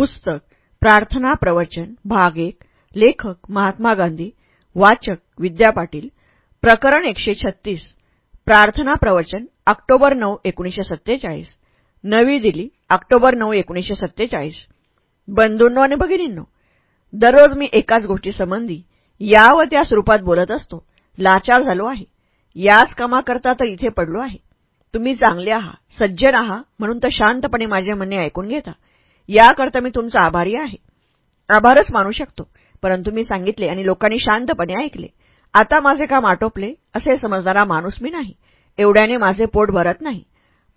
पुस्तक प्रार्थना प्रवचन भाग एक लेखक महात्मा गांधी वाचक विद्या पाटील प्रकरण एकशे छत्तीस प्रार्थना प्रवचन ऑक्टोबर नऊ एकोणीशे सत्तेचाळीस नवी दिल्ली ऑक्टोबर नऊ एकोणीसशे सत्तेचाळीस. बंधूंनो आणि भगिनींनो दररोज मी एकाच गोष्टीसंबंधी या व त्या स्वरूपात बोलत असतो. लाचार झालो आहे. याच कामाकरता तर इथे पडलो आहे. तुम्ही चांगले आहात सज्जन आहात म्हणून तर शांतपणे माझे म्हणणे ऐकून घेता. याकरता मी तुमचा आभारी आहे. आभारच मानू शकतो. परंतु मी सांगितले आणि लोकांनी शांतपणे ऐकले. आता माझे काम आटोपले असे समजणारा माणूस मी नाही. एवढ्याने माझे पोट भरत नाही.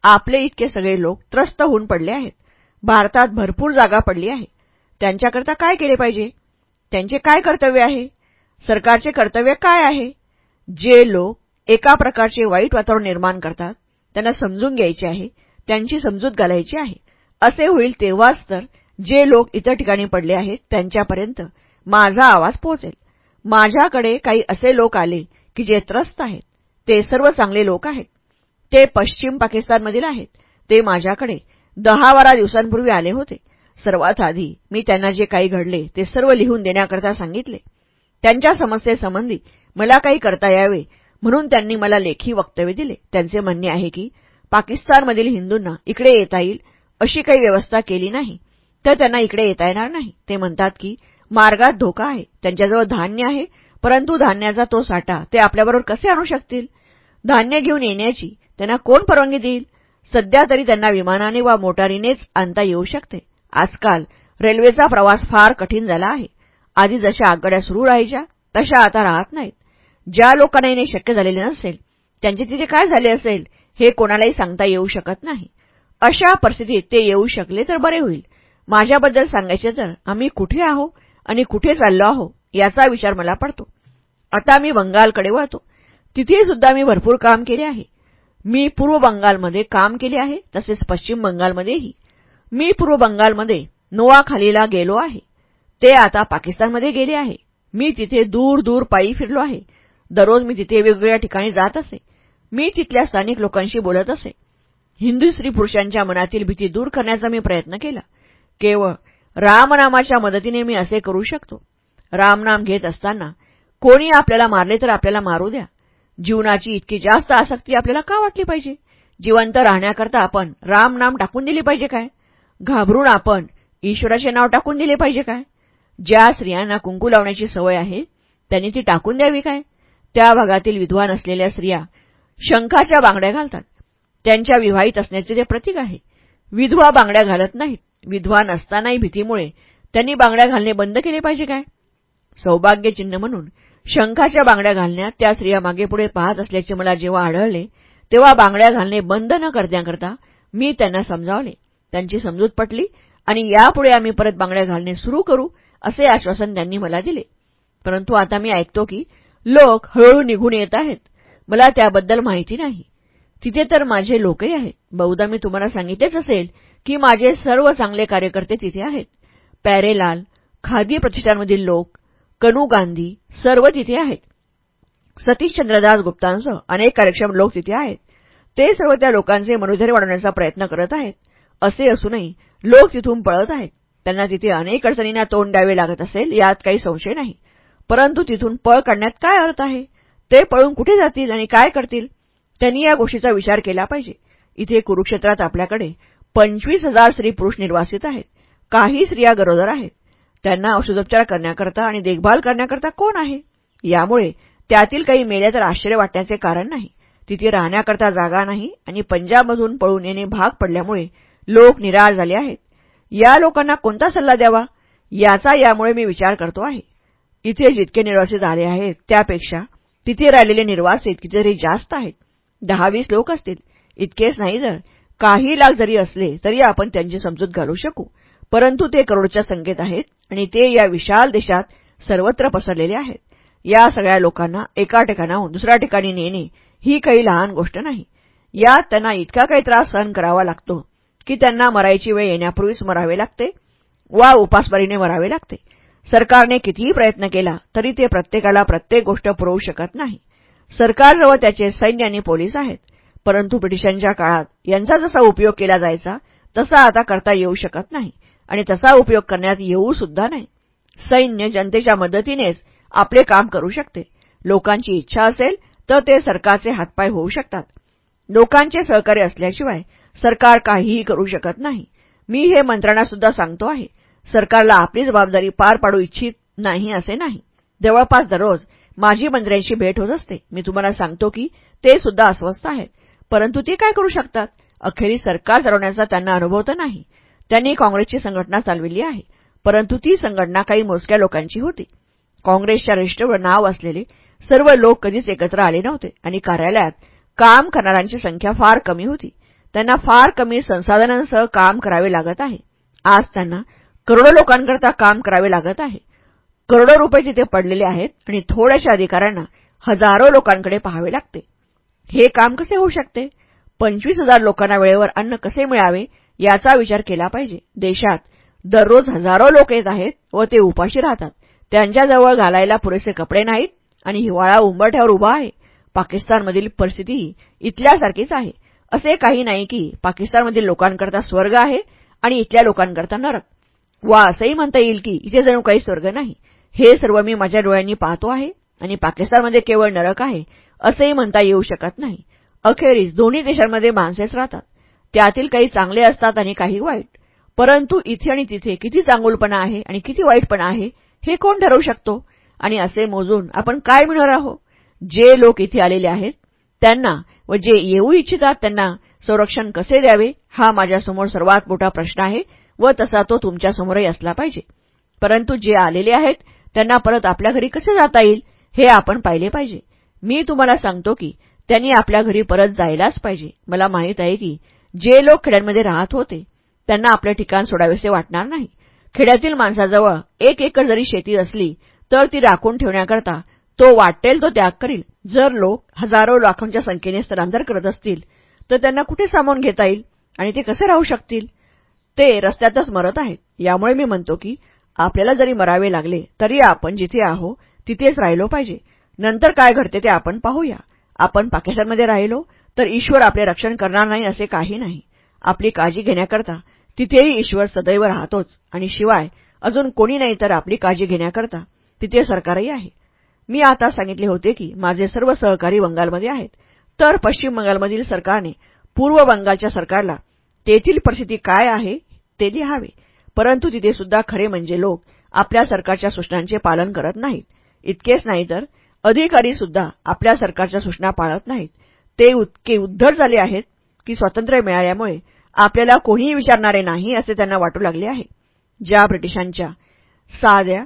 आपले इतके सगळे लोक त्रस्त होऊन पडले आहेत. भारतात भरपूर जागा पडली आहे. त्यांच्याकरता काय केले पाहिजे? त्यांचे काय कर्तव्य आहे? सरकारचे कर्तव्य काय आहे? जे लोक एका प्रकारचे वाईट वातावरण निर्माण करतात त्यांना समजून घ्यायचे आहे त्यांची समजूत घालायची आहे. असे होईल तेव्हाच तर जे लोक इतर ठिकाणी पडले आहेत त्यांच्यापर्यंत माझा आवाज पोहोचेल. माझ्याकडे काही असे लोक आले की जे त्रस्त आहेत. ते सर्व चांगले लोक आहेत. ते पश्चिम पाकिस्तानमधील आहेत. ते माझ्याकडे दहा बारा दिवसांपूर्वी आले होते. सर्वात आधी मी त्यांना जे काही घडले ते सर्व लिहून देण्याकरता सांगितले. त्यांच्या समस्येसंबंधी मला काही करता यावे म्हणून त्यांनी मला लेखी वक्तव्य दिले. त्यांचे म्हणणे आहे की पाकिस्तानमधील हिंदूंना इकडे येता येईल अशी काही व्यवस्था केली नाही. तर त्यांना इकडे येता येणार नाही. ते म्हणतात की मार्गात धोका आहे. त्यांच्याजवळ धान्य आहे. परंतु धान्याचा तो साठा ते आपल्याबरोबर कसे आणू शकतील? धान्य घेऊन येण्याची त्यांना कोण परवानगी देईल? सध्या तरी त्यांना विमानाने वा मोटारीनेच आणता येऊ शकते. आजकाल रेल्वेचा प्रवास फार कठीण झाला आहे. आधी जशा आगगाड्या सुरू राहायच्या तशा आता राहत नाहीत. ज्या लोकांना येणे शक्य झालेले नसेल त्यांचे तिथे काय झाले असेल हे कोणालाही सांगता येऊ शकत नाही. अशा परिस्थितीत ते येऊ शकले तर बरे होईल. माझ्याबद्दल सांगायचे तर आम्ही कुठे आहो आणि कुठे चाललो आहो याचा विचार मला पडतो. आता मी बंगालकडे वळतो. तिथे सुद्धा मी भरपूर काम केले आहे. मी पूर्व बंगालमध्ये काम केले आहे तसेच पश्चिम बंगालमध्येही. मी पूर्व बंगालमध्ये नोआखालीला गेलो आहे. ते आता पाकिस्तानमध्ये गेले आहे. मी तिथे दूर दूर पायी फिरलो आहे. दररोज मी तिथे वेगवेगळ्या ठिकाणी जात असे. मी तिथल्या स्थानिक लोकांशी बोलत असे. हिंदू स्त्री पुरुषांच्या मनातील भीती दूर करण्याचा मी प्रयत्न केला. केवळ रामनामाच्या मदतीने मी असे करू शकतो. रामनाम घेत असताना कोणी आपल्याला मारले तर आपल्याला मारू द्या. जीवनाची इतकी जास्त आसक्ती आपल्याला का वाटली पाहिजे? जिवंत राहण्याकरता आपण रामनाम टाकून दिले पाहिजे काय? घाबरून आपण ईश्वराचे नाव टाकून दिले पाहिजे काय? ज्या स्त्रियांना कुंकू लावण्याची सवय आहे त्यांनी ती टाकून द्यावी काय? त्या भागातील विद्वान असलेल्या स्त्रिया शंखाच्या बांगड्या घालतात. त्यांच्या विवाहित असण्याचे ते प्रतीक आहे. विधवा बांगड्या घालत नाहीत. विधवा नसतानाही भीतीमुळे त्यांनी बांगड्या घालणे बंद केले पाहिजे काय? सौभाग्य चिन्ह म्हणून शंखाच्या बांगड्या घालण्यात त्या स्त्रिया मागेपुढे पाहत असल्याचे मला जेव्हा आढळले तेव्हा बांगड्या घालणे बंद न करण्याकरता मी त्यांना समजावले. त्यांची समजूत पटली आणि यापुढे आम्ही परत बांगड्या घालणे सुरू करू असे आश्वासन त्यांनी मला दिले. परंतु आता मी ऐकतो की लोक हळूहळू निघून येत आहेत. मला त्याबद्दल माहिती नाही. तिथे तर माझे लोकही आहेत. बहुधा मी तुम्हाला सांगितलेच असेल की माझे सर्व चांगले कार्यकर्ते तिथे आहेत. पॅरेलाल खादी प्रतिष्ठानमधील लोक कनू गांधी सर्व तिथे आहेत. सतीशचंद्रदास गुप्तांसह अनेक कार्यक्षम लोक तिथे आहेत. ते सर्व त्या लोकांचे मनोधैर्य वाढवण्याचा प्रयत्न करत आहेत. असे असूनही लोक तिथून पळत आहेत. त्यांना तिथे अनेक अडचणींना तोंड द्यावे लागत असेल यात काही संशय नाही. परंतु तिथून पळ काढण्यात काय अर्थ आहे? ते पळून कुठे जातील आणि काय करतील? त्यांनी या गोष्टीचा विचार केला पाहिजे. इथे कुरुक्षेत्रात आपल्याकडे पंचवीस हजार स्त्री पुरुष निर्वासित आहेत. काही स्त्रिया गरोदर आहेत. त्यांना औषधोपचार करण्याकरता आणि देखभाल करण्याकरता कोण आहे? यामुळे त्यातील काही मेल्या तर आश्चर्य वाटण्याचे कारण नाही. तिथे राहण्याकरता जागा नाही आणि पंजाबमधून पळून येणे भाग पडल्यामुळे लोक निराळ झाले आहेत. या लोकांना कोणता सल्ला द्यावा? याचा यामुळे मी विचार करतो आहे. इथे जितके निर्वासित आले आहेत त्यापेक्षा तिथे राहिलेले निर्वासित कितीतरी जास्त आहेत. दहावीस लोक असतील. इतकेच नाही जर. काही लाख जरी असले तरी आपण त्यांची समजूत घालू शकू. परंतु ते करोडच्या संख्येत आहेत आणि ते या विशाल देशात सर्वत्र पसरलेले आहेत. या सगळ्या लोकांना एका ठिकाणाहून दुसऱ्या ठिकाणी नेणे ही काही लहान गोष्ट नाही. यात त्यांना इतका काही त्रास सहन करावा लागतो की त्यांना मरायची वेळ येण्यापूर्वीच मरावे लागते वा उपासमारीने मरावे लागते. सरकारने कितीही प्रयत्न केला तरी ते प्रत्येकाला प्रत्येक गोष्ट पुरवू शकत नाही. सरकारजवळ त्याचे सैन्य आणि पोलीस आहेत. परंतु ब्रिटिशांच्या काळात यांचा जसा उपयोग केला जायचा तसा आता करता येऊ शकत नाही आणि तसा उपयोग करण्यात येऊ सुद्धा नाही. सैन्य जनतेच्या मदतीनेच आपले काम करू शकते. लोकांची इच्छा असेल तर ते सरकारचे हातपाय होऊ शकतात. लोकांचे सहकार्य असल्याशिवाय सरकार काहीही करू शकत नाही. मी हे मंत्रणा सुद्धा सांगतो आहे. सरकारला आपली जबाबदारी पार पाडू इच्छित नाही असे नाही. जवळपास दररोज माझी मंत्र्यांशी भेट होत असते. मी तुम्हाला सांगतो की ते सुद्धा अस्वस्थ आहेत. परंतु ते काय करू शकतात? अखेरीस सरकार चालवण्याचा त्यांना अनुभव तर नाही. त्यांनी काँग्रेसची संघटना चालविली आहे. परंतु ती संघटना काही मोजक्या लोकांची होती. काँग्रेसच्या रजिस्टरवर नाव असलेले सर्व लोक कधीच एकत्र आले नव्हते आणि कार्यालयात काम करणाऱ्यांची संख्या फार कमी होती. त्यांना फार कमी संसाधनांसह काम करावे लागत आहे. आज त्यांना करोडो लोकांकरता काम करावे लागत आहे. करोडो रुपये तिथे पडलेले आहेत आणि थोड्याशा अधिकाऱ्यांना हजारो लोकांकडे पाहावे लागते. हे काम कसे होऊ शकते? पंचवीस हजार लोकांना वेळेवर अन्न कसे मिळावे? याचा विचार केला पाहिजे. देशात दररोज हजारो लोक येत आहेत व ते उपाशी राहतात. त्यांच्याजवळ घालायला पुरेसे कपडे नाहीत आणि हिवाळा उंबरठ्यावर उभा आहे. पाकिस्तानमधील परिस्थितीही इथल्यासारखीच आहे. असे काही नाही की पाकिस्तानमधील लोकांकरता स्वर्ग आहे आणि इथल्या लोकांकरता नरक. वा असंही म्हणता येईल की इथे जणू काही स्वर्ग नाही. हे सर्व मी माझ्या डोळ्यांनी पाहतो आहे आणि पाकिस्तानमध्ये केवळ नरक आहे असंही म्हणता येऊ शकत नाही. अखेरीस दोन्ही देशांमध्ये माणसेच राहतात. त्यातील काही चांगले असतात आणि काही वाईट. परंतु इथे आणि तिथे किती चांगुलपणा आहे आणि किती वाईटपणा आहे हे कोण ठरवू शकतो? आणि असे मोजून आपण काय मिळणार आहोत? जे लोक इथे आलेले आहेत त्यांना व जे येऊ इच्छितात त्यांना संरक्षण कसे द्यावे? हा माझ्यासमोर सर्वात मोठा प्रश्न आहे व तसा तो तुमच्यासमोरही असला पाहिजे. परंतु जे आलेले आहेत त्यांना परत आपल्या घरी कसे जाता येईल हे आपण पाहिले पाहिजे. मी तुम्हाला सांगतो की त्यांनी आपल्या घरी परत जायलाच पाहिजे. मला माहीत आहे की जे लोक खेड्यांमध्ये राहत होते त्यांना आपले ठिकाण सोडावेसे वाटणार नाही. खेड्यातील माणसाजवळ एक एकर जरी शेती असली तर ती राखून ठेवण्याकरता तो वाटेल तो त्याग करील. जर लोक हजारो लाखांच्या संख्येने स्थलांतर करत असतील तर त्यांना कुठे सामावून घेता येईल? आणि ते कसे राहू शकतील? ते रस्त्यातच मरत आहेत. यामुळे मी म्हणतो की आपल्याला जरी मरावे लागले तरी आपण जिथे आहो तिथेच राहिलो पाहिजे. नंतर काय घडते ते आपण पाहूया. आपण पाकिस्तानमध्ये राहिलो तर ईश्वर आपले रक्षण करणार नाही असे काही नाही. आपली काळजी घेण्याकरता तिथेही ईश्वर सदैव राहतोच. आणि शिवाय अजून कोणी नाही तर आपली काळजी घेण्याकरता तिथे सरकारही आहे. मी आता सांगितले होते की माझे सर्व सहकारी बंगालमध्ये आहेत. तर पश्चिम बंगालमधील सरकारने पूर्व बंगालच्या सरकारला तेथील परिस्थिती काय आहे ते लिहावे. परंतु तिथे सुद्धा खरे म्हणजे लोक आपल्या सरकारच्या सूचनांचे पालन करत नाहीत. इतकेच नाही तर अधिकारी सुद्धा आपल्या सरकारच्या सूचना पाळत नाहीत. ते इतके उद्धट झाले आहेत की स्वातंत्र्य मिळाल्यामुळे आपल्याला कोणीही विचारणारे नाही असे त्यांना वाटू लागले आहे. ज्या ब्रिटिशांच्या साध्या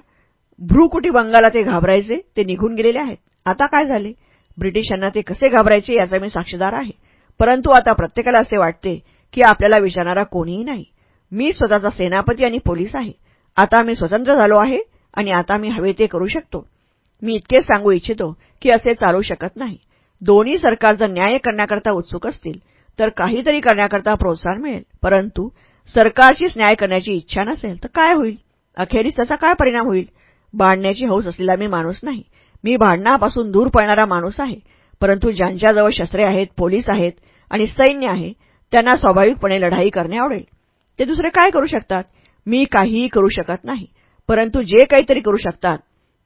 भ्रूकुटी बंगाला ते घाबरायचे ते निघून गेलेले आहेत. आता काय झाले? ब्रिटिशांना ते कसे घाबरायचे याचा मी साक्षीदार आहे. परंतु आता प्रत्येकाला असे वाटते की आपल्याला विचारणारा कोणीही नाही. मी स्वतःचा सेनापती आणि पोलीस आहे. आता मी स्वतंत्र झालो आहे आणि आता मी हवे ते करू शकतो. मी इतकेच सांगू इच्छितो की असे चालू शकत नाही. दोन्ही सरकार जर न्याय करण्याकरता उत्सुक असतील तर काहीतरी करण्याकरता प्रोत्साहन मिळेल. परंतु सरकारचीच न्याय करण्याची इच्छा नसेल तर काय होईल? अखेरीस त्याचा काय परिणाम होईल? भांडण्याची हौस असलेला मी माणूस नाही. मी भांडणापासून दूर पळणारा माणूस आहे. परंतु ज्यांच्याजवळ शस्त्रे आहेत पोलीस आहेत आणि सैन्य आहे त्यांना स्वाभाविकपणे लढाई करणे आवडेल. ते दुसरे काय करू शकतात? मी काहीही करू शकत नाही. परंतु जे काहीतरी करू शकतात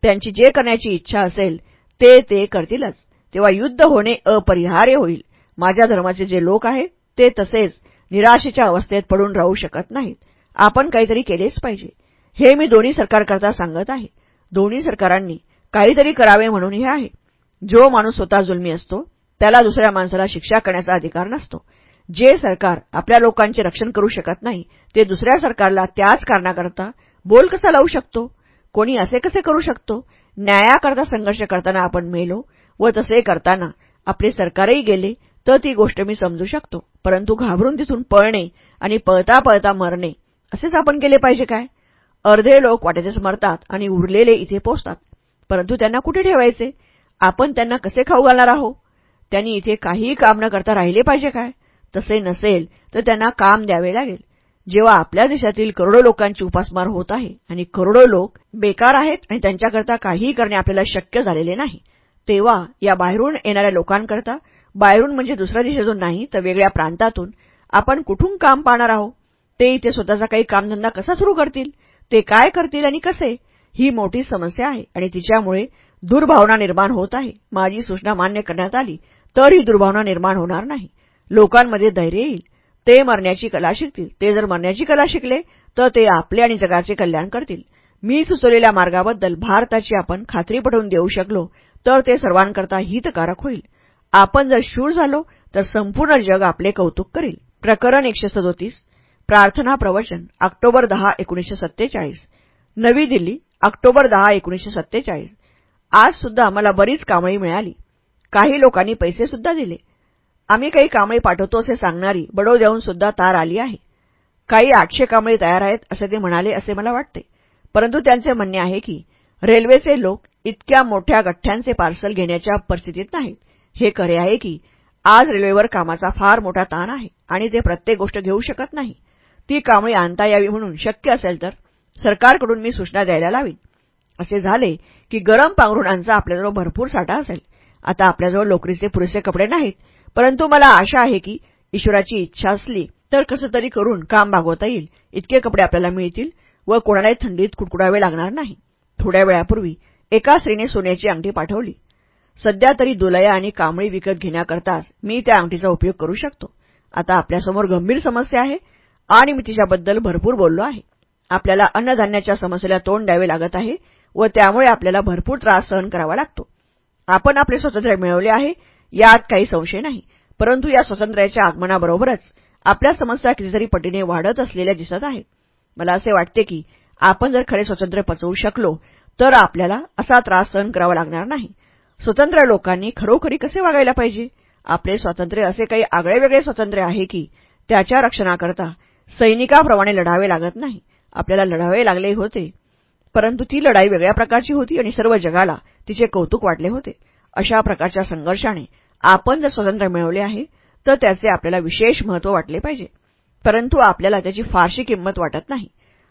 त्यांची जे करण्याची इच्छा असेल ते ते करतीलच. तेव्हा युद्ध होणे अपरिहार्य होईल. माझ्या धर्माचे जे लोक आहेत ते तसेच निराशेच्या अवस्थेत पडून राहू शकत नाहीत. आपण काहीतरी केलेच पाहिजे. हे मी दोन्ही सरकारकरता सांगत आहे. दोन्ही सरकारांनी काहीतरी करावे म्हणून हे आहे. जो माणूस स्वतः जुलमी असतो त्याला दुसऱ्या माणसाला शिक्षा करण्याचा अधिकार नसतो. जे सरकार आपल्या लोकांचे रक्षण करू शकत नाही ते दुसऱ्या सरकारला त्याच कारणाकरता बोल कसा लावू शकतो? कोणी असे कसे करू शकतो? न्यायाकरता संघर्ष करताना आपण मेलो व तसे करताना आपले सरकारही गेले तर ती गोष्ट मी समजू शकतो. परंतु घाबरून तिथून पळणे आणि पळता पळता मरणे असेच आपण केले पाहिजे काय? अर्धे लोक वाटेतच मरतात आणि उरलेले इथे पोचतात परंतु त्यांना कुठे ठेवायचे? आपण त्यांना कसे खाऊ घालणार आहो त्यांनी इथे काहीही काम न करता राहिले पाहिजे काय? तसे नसेल तर त्यांना काम द्यावे लागेल. जेव्हा आपल्या देशातील करोडो लोकांची उपासमार होत आहे आणि करोडो लोक बेकार आहेत आणि त्यांच्याकरता काहीही करणे आपल्याला शक्य झालेले नाही तेव्हा या बाहेरून येणाऱ्या लोकांकरता बाहेरून म्हणजे दुसऱ्या देशातून नाही तर वेगळ्या प्रांतातून आपण कुठून काम पाहणार आहोत? ते इथे स्वतःचा काही कामधंदा कसा सुरू करतील? ते काय करतील आणि कसे? ही मोठी समस्या आहे आणि तिच्यामुळे दुर्भावना निर्माण होत आहे. माझी सूचना मान्य करण्यात आली तर ही दुर्भावना निर्माण होणार नाही. लोकांमध्ये धैर्य येईल. ते मरण्याची कला शिकतील. ते जर मरण्याची कला शिकले तर ते आपले आणि जगाचे कल्याण करतील. मी सुचवलेल्या मार्गाबद्दल भारताची आपण खात्री पटवून देऊ शकलो तर ते सर्वांकरता हितकारक होईल. आपण जर शूर झालो तर संपूर्ण जग आपले कौतुक करेल. प्रकरण एकशे सदोतीस प्रार्थना प्रवचन ऑक्टोबर दहा एकोणीसशे सत्तेचाळीस. नवी दिल्ली ऑक्टोबर दहा एकोणीसशे सत्तेचाळीस. आज सुद्धा मला बरीच कामळी मिळाली. काही लोकांनी पैसे सुद्धा दिले. आम्ही काही कामळी पाठवतो असे सांगणारी बडो देऊन सुद्धा तार आली आहे. काही आठशे कामळी तयार आहेत असे ते म्हणाले असे मला वाटते. परंतु त्यांचे म्हणणे आहे की रेल्वेचे लोक इतक्या मोठ्या गठ्ठ्यांचे पार्सल घेण्याच्या परिस्थितीत नाहीत. हे खरे आहे की आज रेल्वेवर कामाचा फार मोठा ताण आहे आणि ते प्रत्येक गोष्ट घेऊ शकत नाही. ती कांबळी आणता यावी म्हणून शक्य असेल तर सरकारकडून मी सूचना द्यायला लावीन. असे झाले की गरम पांघरुणांचा आपल्याजवळ भरपूर साठा असेल. आता आपल्याजवळ लोकरीचे पुरेसे कपडे नाहीत. परंतु मला आशा आहे की ईश्वराची इच्छा असली तर कसं तरी करून काम भागवता येईल. इतके कपडे आपल्याला मिळतील व कोणालाही थंडीत कुडकुडावे लागणार नाही. थोड्या वेळापूर्वी एका स्त्रीने सोन्याची अंगठी पाठवली. सध्या तरी दुलया आणि कांबळी विकत घेण्याकरताच मी त्या अंगठीचा उपयोग करू शकतो. आता आपल्यासमोर गंभीर समस्या आहे आणि मी तिच्याबद्दल भरपूर बोललो आहे. आपल्याला अन्नधान्याच्या समस्येला तोंड द्यावे लागत आहे व त्यामुळे आपल्याला भरपूर त्रास सहन करावा लागतो. आपण आपले स्वातंत्र्य मिळवले आहे यात काही संशय नाही. परंतु या स्वातंत्र्याच्या आगमनाबरोबरच आपल्या समस्या कितीतरी पटीने वाढत असलेल्या दिसत आहेत. मला असे वाटते की आपण जर खरे स्वातंत्र्य पचवू शकलो तर आपल्याला असा त्रास सहन करावा लागणार नाही. स्वतंत्र लोकांनी खरोखरी कसे वागायला पाहिजे? आपले स्वातंत्र्य असे काही आगळेवेगळे स्वातंत्र्य आहे की त्याच्या रक्षणाकरता सैनिकाप्रमाणे लढावे लागत नाही? आपल्याला लढावे लागले होते. परंतु ती लढाई वेगळ्या प्रकारची होती आणि सर्व जगाला तिचे कौतुक वाटले होते. अशा प्रकारच्या संघर्षाने आपण जर स्वातंत्र्य मिळवले आहे तर त्याचे आपल्याला विशेष महत्त्व वाटले पाहिजे. परंतु आपल्याला त्याची फारशी किंमत वाटत नाही.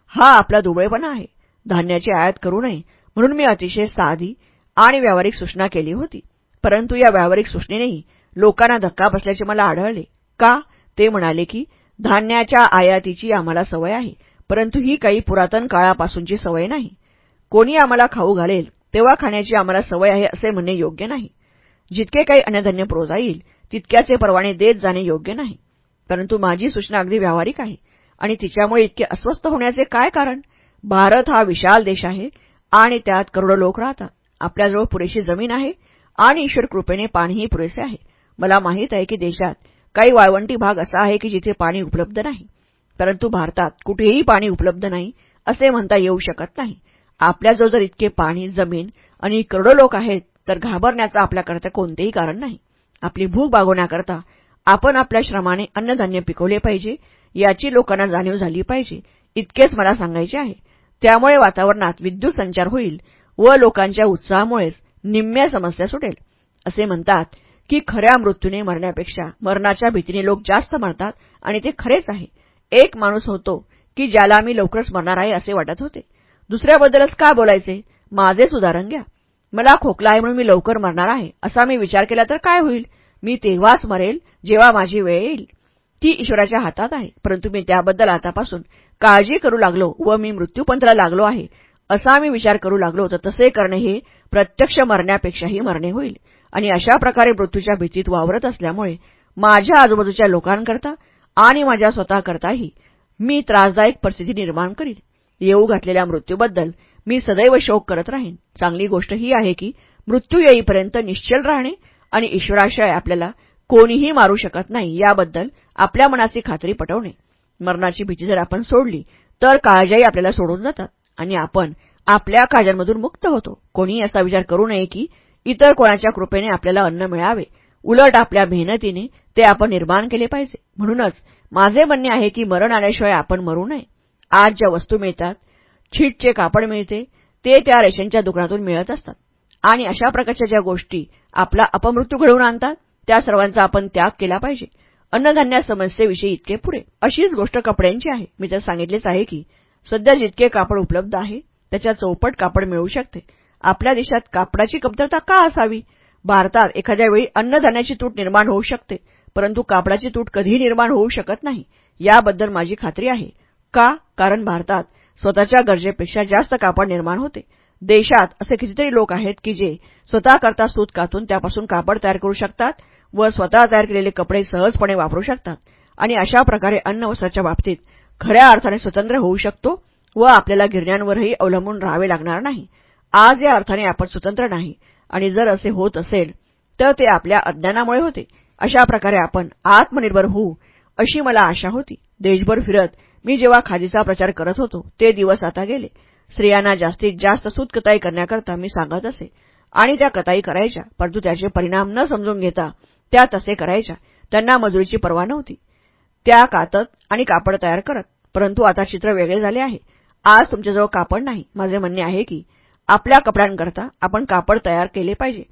हा आपला दुबळेपणा आहे. धान्याची आयात करू नये. म्हणून मी अतिशय साधी आणि व्यावहारिक सूचना केली होती. परंतु या व्यावहारिक सूचनेनेही लोकांना धक्का बसल्याचे मला आढळले. का? ते म्हणाले की धान्याच्या आयातीची आम्हाला सवय आहे परंतु ही काही पुरातन काळापासूनची सवय नाही. कोणी आम्हाला खाऊ घालेल तेव्हा खाण्याची आम्हाला सवय आहे असे म्हणणे योग्य नाही. जितके काही अन्नधान्य पुरवता येईल तितक्याचे परवाने देत जाणे योग्य नाही. परंतु माझी सूचना अगदी व्यावहारिक आहे. आणि तिच्यामुळे इतके अस्वस्थ होण्याचे काय कारण? भारत हा विशाल देश आहे आणि त्यात करोडो लोक राहतात. आपल्याजवळ पुरेशी जमीन आहे आणि ईश्वर कृपेने पाणीही पुरेसे आहे. मला माहीत आहे की देशात काही वाळवंटी भाग असा आहे की जिथे पाणी उपलब्ध नाही. परंतु भारतात कुठेही पाणी उपलब्ध नाही असे म्हणता येऊ शकत नाही. आपल्याजवळ जर इतके पाणी जमीन आणि करोडो लोक आहेत तर घाबरण्याचं आपल्याकरता कोणतेही कारण नाही. आपली भूक भागवण्याकरता आपण आपल्या श्रमाने अन्नधान्य पिकवले पाहिजे याची लोकांना जाणीव झाली पाहिजे इतकेच मला सांगायचे आहे. त्यामुळे वातावरणात विद्युत संचार होईल व लोकांच्या उत्साहामुळेच निम्म्या समस्या सुटेल. असे म्हणतात की खऱ्या मृत्यूने मरण्यापेक्षा मरणाच्या भीतीने लोक जास्त मरतात आणि ते खरेच आहे. एक माणूस होतो की ज्याला मी लवकरच मरणार आहे असे वाटत होते. दुसऱ्याबद्दलच का बोलायचे? माझेच उदाहरण घ्या. मला खोकला आहे म्हणून मी लवकर मरणार आहे. असा मी विचार केला तर काय होईल? मी तेव्हाच मरेल जेव्हा माझी वेळ येईल. ती ईश्वराच्या हातात आहे. परंतु मी त्याबद्दल आतापासून काळजी करू लागलो व मी मृत्यूपंथला लागलो आहे. असा मी विचार करू लागलो तर तसे करणे हे प्रत्यक्ष मरण्यापेक्षाही मरणे होईल. आणि अशा प्रकारे मृत्यूच्या भीतीत वावरत असल्यामुळे माझ्या आजूबाजूच्या लोकांकरता आणि माझ्या स्वतःकरताही मी त्रासदायक परिस्थिती निर्माण करीन. येऊ घातलेल्या मृत्यूबद्दल मी सदैव शोक करत राहीन. चांगली गोष्ट ही आहे की मृत्यू येईपर्यंत निश्चल राहणे आणि ईश्वराशिवाय आपल्याला कोणीही मारू शकत नाही याबद्दल आपल्या मनाची खात्री पटवणे. मरणाची भीती जर आपण सोडली तर काळजाही आपल्याला सोडून जातात आणि आपण आपल्या काळजांमधून मुक्त होतो. कोणीही असा विचार करू नये की इतर कोणाच्या कृपेने आपल्याला अन्न मिळावे. उलट आपल्या मेहनतीने ते आपण निर्माण केले पाहिजे. म्हणूनच माझे म्हणणे आहे की मरण आल्याशिवाय आपण मरू नये. आज ज्या वस्तू मिळतात छीटचे कापड मिळते ते त्या रेशनच्या दुकानातून मिळत असतात. आणि अशा प्रकारच्या ज्या गोष्टी आपला अपमृत्यू घडवून आणतात त्या सर्वांचा आपण त्याग केला पाहिजे. अन्नधान्या समस्येविषयी इतके पुरे अशीच गोष्ट कपड्यांची आहे. मी तर सांगितलेच आहे की सध्या जितके कापड उपलब्ध आहे त्याच्या चौपट कापड मिळू शकते. आपल्या देशात कापडाची कमतरता का असावी? भारतात एखाद्या वेळी अन्नधान्याची तूट निर्माण होऊ शकते परंतु कापडाची तूट कधीही निर्माण होऊ शकत नाही. याबद्दल माझी खात्री आहे. का? कारण भारतात स्वतःच्या गरजेपेक्षा जास्त कापड निर्माण होते. देशात असे कितीतरी लोक आहेत की जे स्वतःकरता सूत कातून त्यापासून कापड तयार करू शकतात व स्वतः तयार केलेले कपडे सहजपणे वापरू शकतात. आणि अशा प्रकारे अन्न वस्त्राच्या बाबतीत खऱ्या अर्थाने स्वतंत्र होऊ शकतो व आपल्याला गिरण्यांवरही अवलंबून राहावे लागणार नाही. आज या अर्थाने आपण स्वतंत्र नाही आणि जर असे होत असेल तर ते आपल्या अज्ञानामुळे होते. अशा प्रकारे आपण आत्मनिर्भर होऊ अशी मला आशा होती. देशभर फिरत मी जेव्हा खादीचा प्रचार करत होतो ते दिवस आता गेले. स्त्रियांना जास्तीत जास्त सूत कताई करण्याकरता मी सांगत असे. आणि त्या कताई करायच्या परंतु त्याचे परिणाम न समजून घेता त्या तसे करायच्या. त्यांना मजुरीची पर्वा नव्हती. त्या कातत आणि कापड तयार करत परंतु आता चित्र वेगळे झाले आहे. आज तुमच्याजवळ कापड नाही. माझे म्हणणे आहे की आपल्या कपड्यांकरता आपण कापड तयार केले पाहिजे.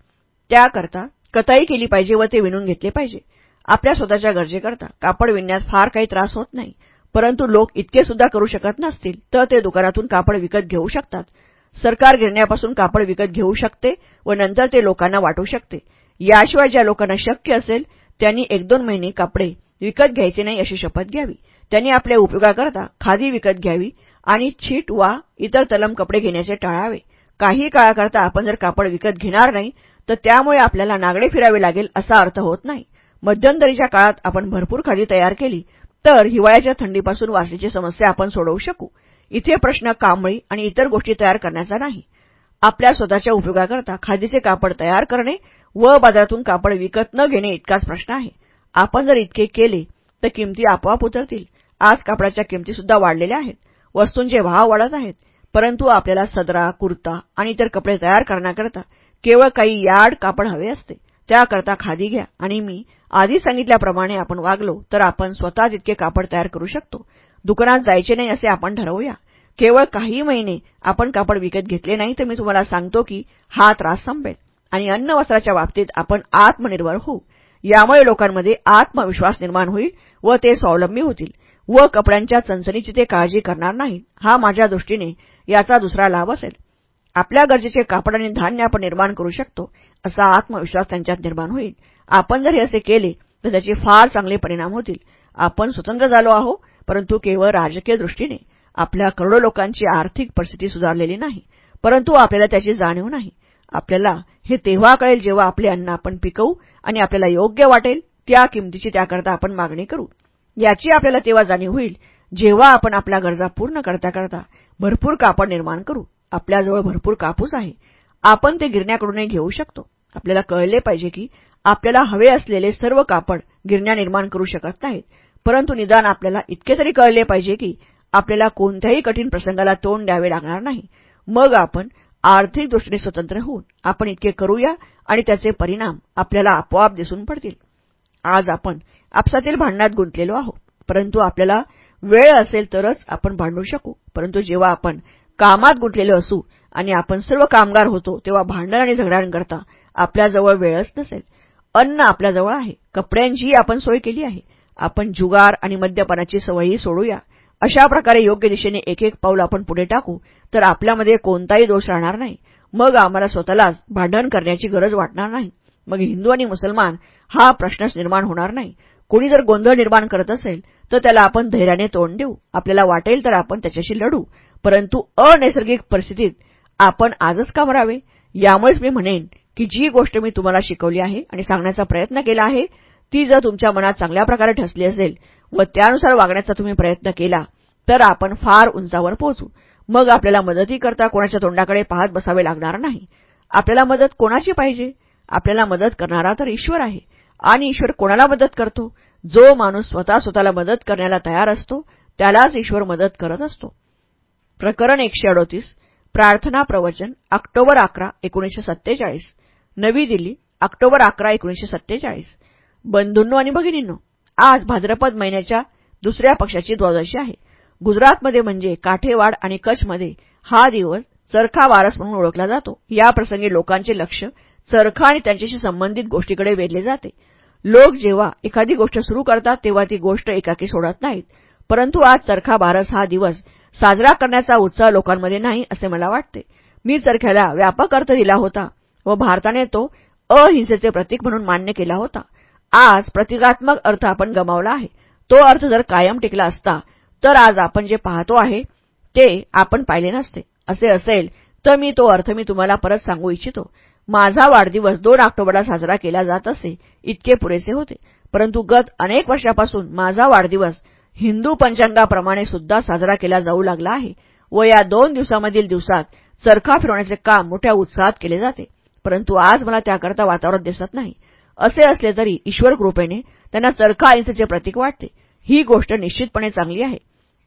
त्याकरता कताई केली पाहिजे व ते विणून घेतले पाहिजे. आपल्या स्वतःच्या गरजेकरता कापड विणण्यास फार काही त्रास होत नाही. परंतु लोक इतके सुद्धा करू शकत नसतील तर ते दुकानातून कापड विकत घेऊ शकतात. सरकार गिरण्यापासून कापड विकत घेऊ शकते व नंतर ते लोकांना वाटू शकते. याशिवाय ज्या लोकांना शक्य असेल त्यांनी एक दोन महिने कापडे विकत घ्यायचे नाही अशी शपथ घ्यावी. त्यांनी आपल्या उपयोगाकरता खादी विकत घ्यावी आणि छीट वा इतर तलम कपडे घेण्याचे टाळावे. काही काळाकरता आपण जर कापड विकत घेणार नाही तर त्यामुळे आपल्याला नागडे फिरावे लागेल असा अर्थ होत नाही. मध्यंतरीच्या काळात आपण भरपूर खादी तयार केली तर हिवाळ्याच्या थंडीपासून वासीची समस्या आपण सोडवू शकू. इथे प्रश्न कांबळी आणि इतर गोष्टी तयार करण्याचा नाही. आपल्या स्वतःच्या उपयोगाकरता खादीचे कापड तयार करणे व बाजारातून कापड विकत न घेणे इतकाच प्रश्न आहे. आपण जर इतके केले तर किमती आपोआप उतरतील. आज कापडाच्या किमतीसुद्धा वाढलेल्या आहेत. वस्तूंचे भाव वाढत आहेत. परंतु आपल्याला सदरा कुर्ता आणि इतर कपडे तयार करण्याकरता केवळ काही यार्ड कापड हवे असते. त्याकरता खादी घ्या आणि मी आधी सांगितल्याप्रमाणे आपण वागलो तर आपण स्वतः जितके कापड तयार करू शकतो. दुकानात जायचे नाही असे आपण ठरवूया. केवळ काही महिने आपण कापड विकत घेतले नाही तर मी तुम्हाला सांगतो की हा त्रास संपेल आणि अन्न वस्त्राच्या बाबतीत आपण आत्मनिर्भर होऊ. यामुळे लोकांमध्ये आत्मविश्वास निर्माण होईल व ते स्वावलंबी होतील व कपड्यांच्या चणचणीची ते काळजी करणार नाहीत. हा माझ्या दृष्टीने याचा दुसरा लाभ असेल. आपल्या गरजेचे कापड आणि धान्य आपण निर्माण करू शकतो असा आत्मविश्वास त्यांच्यात निर्माण होईल. आपण जर हे असे केले तर त्याचे फार चांगले परिणाम होतील. आपण स्वतंत्र झालो आहो परंतु केवळ राजकीय दृष्टीने. आपल्या करोडो लोकांची आर्थिक परिस्थिती सुधारलेली नाही परंतु आपल्याला त्याची जाणीव नाही. आपल्याला हे तेव्हा कळेल जेव्हा आपले अन्न आपण पिकवू आणि आपल्याला योग्य वाटेल त्या किमतीची त्याकरता आपण मागणी करू. याची आपल्याला तेव्हा जाणीव होईल जेव्हा आपण आपल्या गरजा पूर्ण करता करता भरपूर कापड निर्माण करू. आपल्याजवळ भरपूर कापूस आहे. आपण ते गिरण्याकडूनही घेऊ शकतो. आपल्याला कळले पाहिजे की आपल्याला हवे असलेले सर्व कापड गिरण्या निर्माण करू शकत नाहीत. परंतु निदान आपल्याला इतके तरी कळले पाहिजे की आपल्याला कोणत्याही कठीण प्रसंगाला तोंड द्यावे लागणार नाही. मग आपण आर्थिक दृष्टीने स्वतंत्र होऊन आपण इतके करूया आणि त्याचे परिणाम आपल्याला आपोआप दिसून पडतील. आज आपण आपसातील भांडणात गुंतलेलो आहोत. परंतु आपल्याला वेळ असेल तरच आपण भांडू शकू. परंतु जेव्हा आपण कामात गुंतलेलो असू आणि आपण सर्व कामगार होतो तेव्हा भांडण आणि झगड्यांकरता आपल्याजवळ वेळच नसेल. अन्न आपल्याजवळ आहे. कपड्यांचीही आपण सोय केली आहे. आपण जुगार आणि मद्यपानाची सवयही सोडूया. अशा प्रकारे योग्य दिशेने एक एक पाऊल आपण पुढे टाकू तर आपल्यामध्ये कोणताही दोष राहणार नाही. मग आम्हाला स्वतःलाच भांडण करण्याची गरज वाटणार नाही. मग हिंदू आणि मुसलमान हा प्रश्नच निर्माण होणार नाही. कोणी जर गोंधळ निर्माण करत असेल तर त्याला आपण धैर्याने तोंड देऊ. आपल्याला वाटेल तर आपण त्याच्याशी लढू. परंतु अनैसर्गिक परिस्थितीत आपण आजच का मरावे यामुळेच मी म्हणेन की जी गोष्ट मी तुम्हाला शिकवली आहे आणि सांगण्याचा प्रयत्न केला आहे ती जर तुमच्या मनात चांगल्या प्रकारे ठसली असेल व त्यानुसार वागण्याचा तुम्ही प्रयत्न केला तर आपण फार उंचावर पोहोचू. मग आपल्याला मदती करता कोणाच्या तोंडाकडे पाहत बसावे लागणार नाही. आपल्याला मदत कोणाची पाहिजे? आपल्याला मदत करणारा तर ईश्वर आहे. आणि ईश्वर कोणाला मदत करतो? जो माणूस स्वतः स्वतःला मदत करण्याला तयार असतो त्यालाच ईश्वर मदत करत असतो. प्रकरण एकशे अडोतीस प्रार्थना प्रवचन ऑक्टोबर अकरा एकोणीसशे सत्तेचाळीस. नवी दिल्ली ऑक्टोबर अकरा एकोणीसशे सत्तेचाळीस. बंधूंनो आणि भगिनींनो आज भाद्रपद महिन्याच्या दुसऱ्या पक्षाची द्वादशी आहे. गुजरातमध्ये म्हणजे काठेवाड आणि कच्छमध्ये हा दिवस चरखा वारस म्हणून ओळखला जातो. या प्रसंगी लोकांचे लक्ष चरखा आणि त्यांच्याशी संबंधित गोष्टीकडे वेधले जाते. लोक जेव्हा एखादी गोष्ट सुरू करतात तेव्हा ती गोष्ट एकाकी सोडत नाहीत. परंतु आज चरखा बारस हा दिवस साजरा करण्याचा उत्साह लोकांमध्ये नाही असे मला वाटते. मी चरख्याला व्यापक अर्थ दिला होता व भारताने तो अहिंसेचे प्रतीक म्हणून मान्य केला होता. आज प्रतिकात्मक अर्थ आपण गमावला आहे. तो अर्थ जर कायम टिकला असता तर आज आपण जे पाहतो आहे ते आपण पाहिले नसते. असे असेल तर मी तो अर्थ मी तुम्हाला परत सांगू इच्छितो. माझा वाढदिवस दोन ऑक्टोबरला साजरा केला जात असे इतके पुरेसे होते. परंतु गत अनेक वर्षापासून माझा वाढदिवस हिंदू पंचांगाप्रमाणे सुद्धा साजरा केला जाऊ लागला आहे. व या दोन दिवसामधील दिवसात चरखा फिरवण्याचे काम मोठ्या उत्साहात केले जाते. परंतु आज मला त्याकरता वातावरण दिसत नाही. असे असले तरी ईश्वर कृपेने त्यांना चरखा अहिंसेचे प्रतीक वाटते. ही गोष्ट निश्चितपणे चांगली आहे.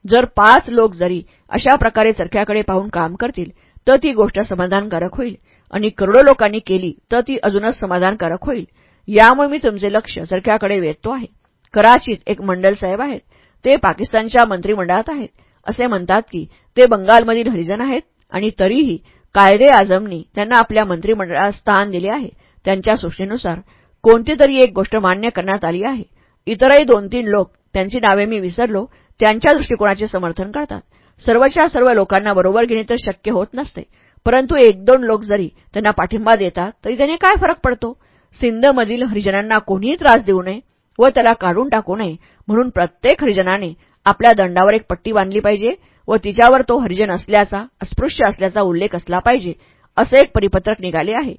जर पाच लोक जरी अशा प्रकारे चरख्याकडे पाहून काम करतील तर ती गोष्ट समाधानकारक होईल. आणि करोडो लोकांनी केली तर ती अजूनच समाधानकारक होईल. यामुळे मी तुमचे लक्ष चरख्याकडे वेधतो आहे. कराचीत एक मंडल साहेब आहेत. ते पाकिस्तानच्या मंत्रिमंडळात आहेत. असे म्हणतात की ते बंगालमधील हरिजन आहेत आणि तरीही कायदे आझमनी त्यांना आपल्या मंत्रिमंडळात स्थान दिले आहे. त्यांच्या सूचनेनुसार कोणती तरी एक गोष्ट मान्य करण्यात आली आहे. इतरही दोन तीन लोक त्यांची नावे मी विसरलो त्यांच्या दृष्टिकोनाचे समर्थन करतात. सर्वच्या सर्व लोकांना बरोबर घेणे तर शक्य होत नसते. परंतु एक दोन लोक जरी त्यांना पाठिंबा देतात तरी त्याने काय फरक पडतो? सिंधमधील हरिजनांना कोणीही त्रास देऊ नये व त्याला काढून टाकू नये म्हणून प्रत्येक हरिजनाने आपल्या दंडावर एक पट्टी बांधली पाहिजे व तिच्यावर तो हरिजन असल्याचा अस्पृश्य असल्याचा उल्लेख असला पाहिजे असे एक परिपत्रक निघाले आहे.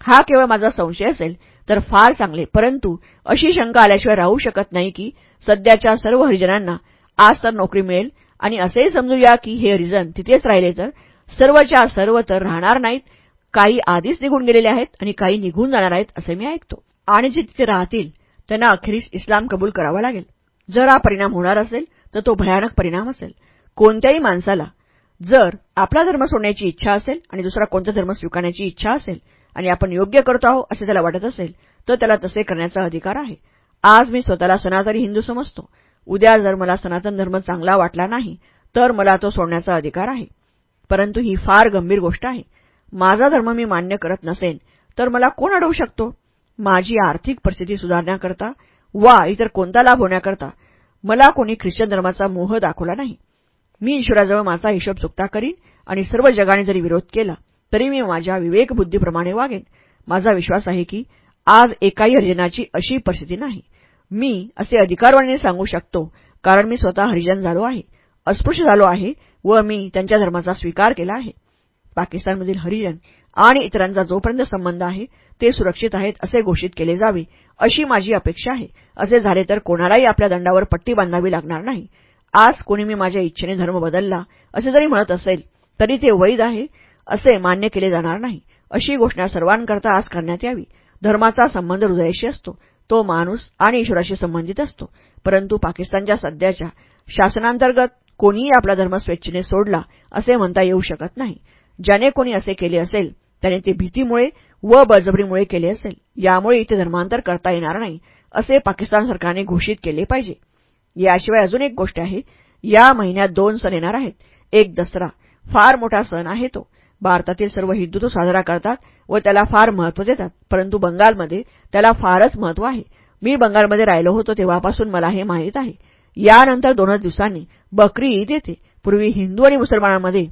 हा केवळ माझा संशय असेल तर फार चांगले. परंतु अशी शंका आल्याशिवाय राहू शकत नाही की सध्याच्या सर्व हरिजनांना आज तर नोकरी मिळेल आणि असेही समजूया की हे हरिजन तिथेच राहिले तर सर्वच्या सर्व तर राहणार नाहीत काही आधीच निघून गेलेले आहेत आणि काही निघून जाणार आहेत असे मी ऐकतो. आणि जे तिथे राहतील त्यांना अखेरीस इस्लाम कबूल करावा लागेल. जर हा परिणाम होणार असेल तर तो भयानक परिणाम असेल. कोणत्याही माणसाला जर आपला धर्म सोडण्याची इच्छा असेल आणि दुसरा कोणता धर्म स्वीकारण्याची इच्छा असेल आणि आपण योग्य करतो आहोत असे त्याला वाटत असेल तर त्याला तसे करण्याचा अधिकार आहे. आज मी स्वतःला सनातनी हिंदू समजतो. उद्या जर मला सनातन धर्म चांगला वाटला नाही तर मला तो सोडण्याचा अधिकार आहे. परंतु ही फार गंभीर गोष्ट आहे. माझा धर्म मी मान्य करत नसेन तर मला कोण अडवू शकतो? माझी आर्थिक परिस्थिती सुधारण्याकरता वा इतर कोणता लाभ होण्याकरता मला कोणी ख्रिश्चन धर्माचा मोह दाखवला नाही. मी ईश्वराजवळ माझा हिशोब चुकता करीन आणि सर्व जगाने जरी विरोध केला तरी मी माझ्या विवेकबुद्धीप्रमाणे वागेन. माझा विश्वास आहे की आज एकाही हरिजनाची अशी परिस्थिती नाही. मी असे अधिकारवाणीने सांगू शकतो कारण मी स्वतः हरिजन झालो आहे अस्पृश्य झालो आहे व मी त्यांच्या धर्माचा स्वीकार केला आहे. पाकिस्तानमधील हरिजन आणि इतरांचा जोपर्यंत संबंध आहे ते सुरक्षित आहेत असे घोषित केले जावे अशी माझी अपेक्षा आहे. असे झाले तर कोणालाही आपल्या दंडावर पट्टी बांधावी लागणार नाही. आज कोणी मी माझ्या इच्छेने धर्म बदलला असे जरी म्हणत असेल तरी ते वैध आहे असे मान्य केले जाणार नाही. अशी घोषणा सर्वांकरता आज करण्यात यावी. धर्माचा संबंध हृदयाशी असतो. तो माणूस आणि ईश्वराशी संबंधित असतो. परंतु पाकिस्तानच्या सध्याच्या शासनांतर्गत कोणीही आपला धर्म स्वेच्छेने सोडला असे म्हणता येऊ शकत नाही. ज्याने कोणी असे केले असेल त्याने ते भीतीमुळे व बळजबरीमुळे केले असेल यामुळे इथे धर्मांतर करता येणार नाही असे पाकिस्तान सरकारने घोषित केले पाहिजे. याशिवाय अजून एक गोष्ट आहे या महिन्यात दोन सण येणार आहेत. एक दसरा. फार मोठा सण आहे तो. भारतातील सर्व हिंदू तो साजरा करतात व त्याला फार महत्त्व देतात. परंतु बंगालमध्ये त्याला फारच महत्त्व आहे. मी बंगालमध्ये राहिलो होतो तेव्हापासून मला हे माहीत आहे. यानंतर दोनच दिवसांनी बकरी ईद येते. पूर्वी हिंदू आणि मुसलमानांमध्ये